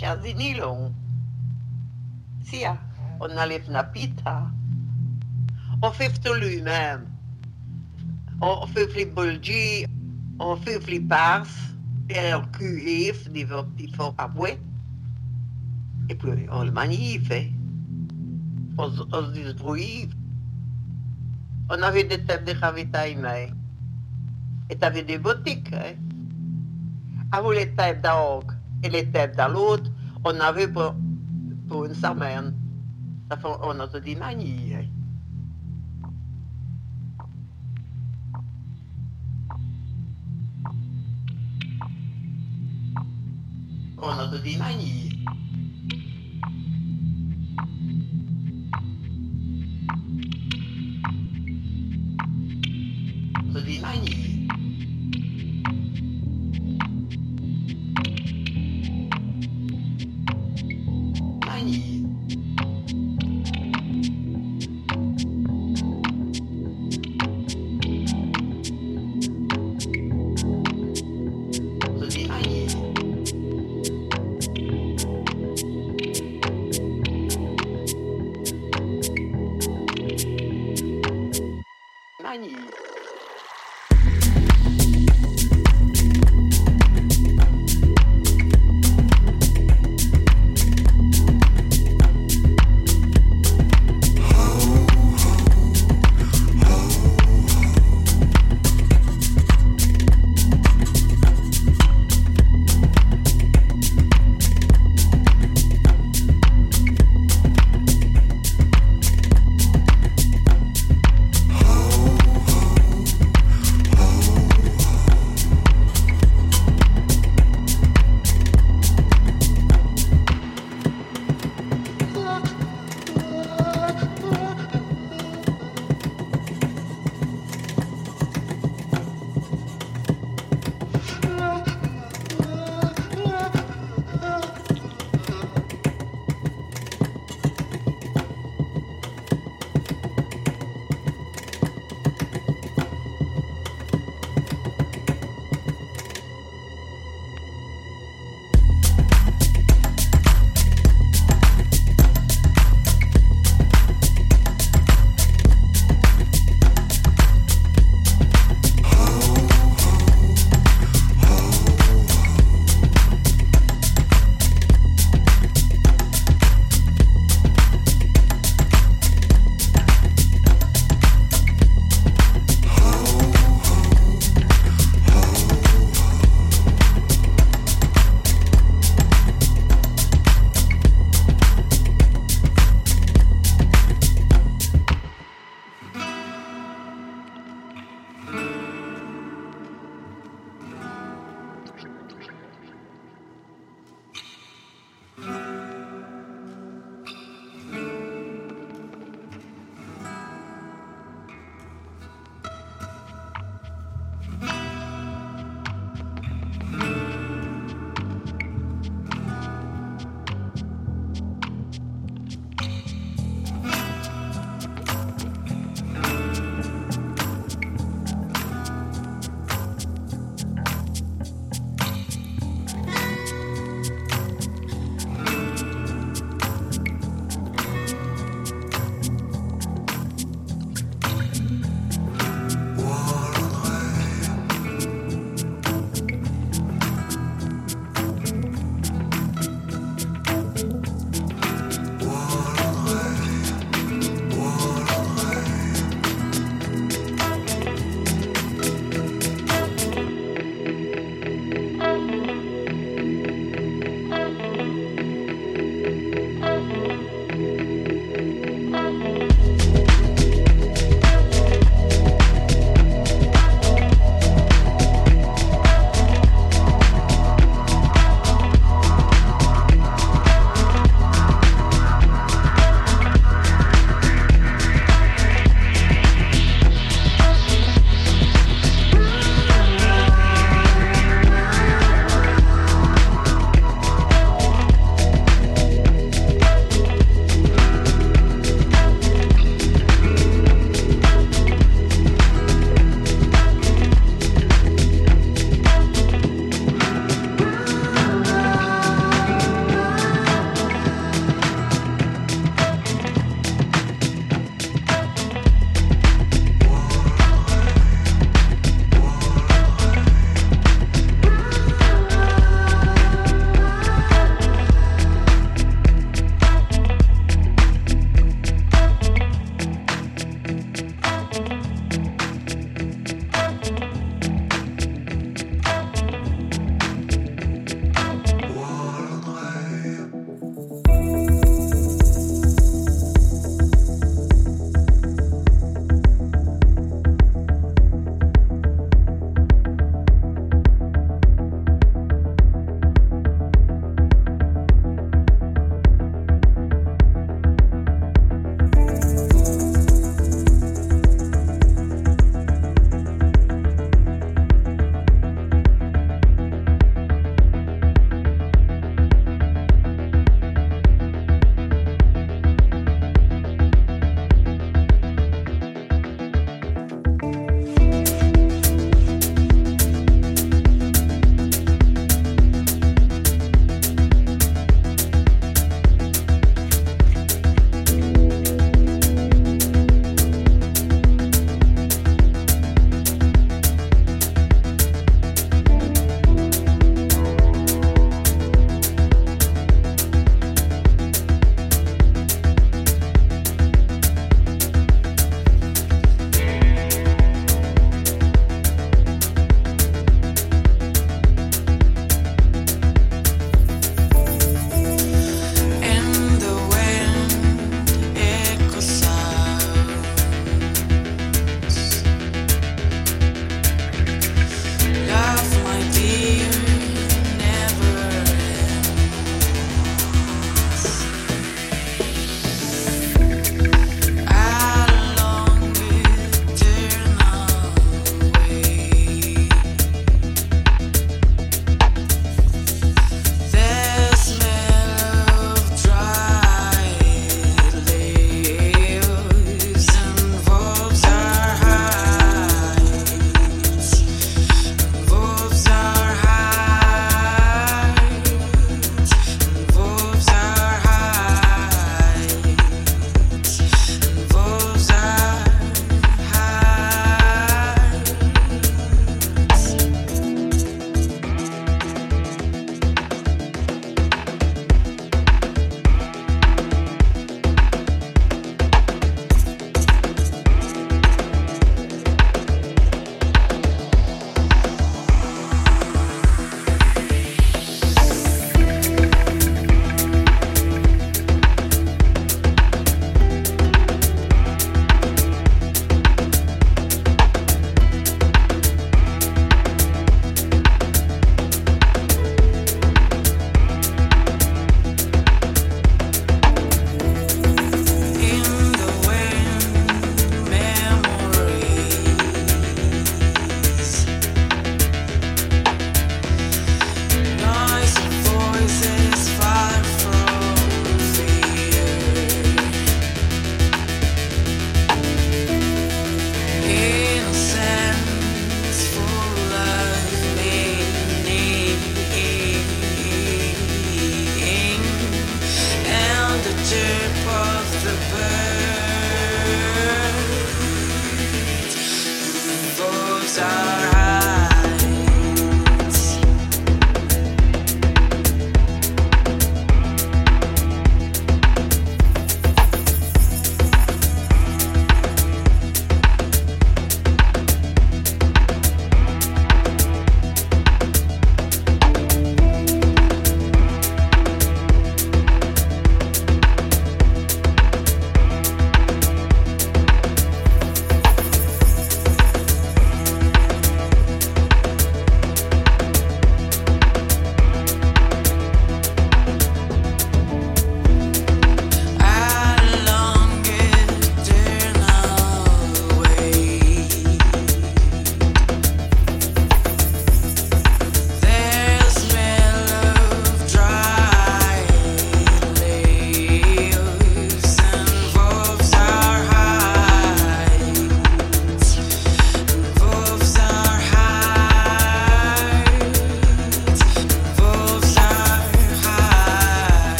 Chazinilong. Sia, on a na pita. Och fifto lui-même. Och fifli bulgi. Och fifli pars. Le QF, die die faut avouer. Et puis, on le magnifique. On se distribuait. On avait des tables de ravitaillement. Et t'avais des boutiques. Hein. Avec les tables d'orgue et les tables de l'autre, on avait pour, pour une semaine. Ça fait, on a dit manie. On a dit manie.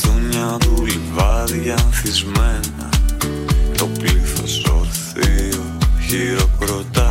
Κλασούνια του λιβάδια ανθισμένα. Το πλήθος ορθείο χειροκροτά.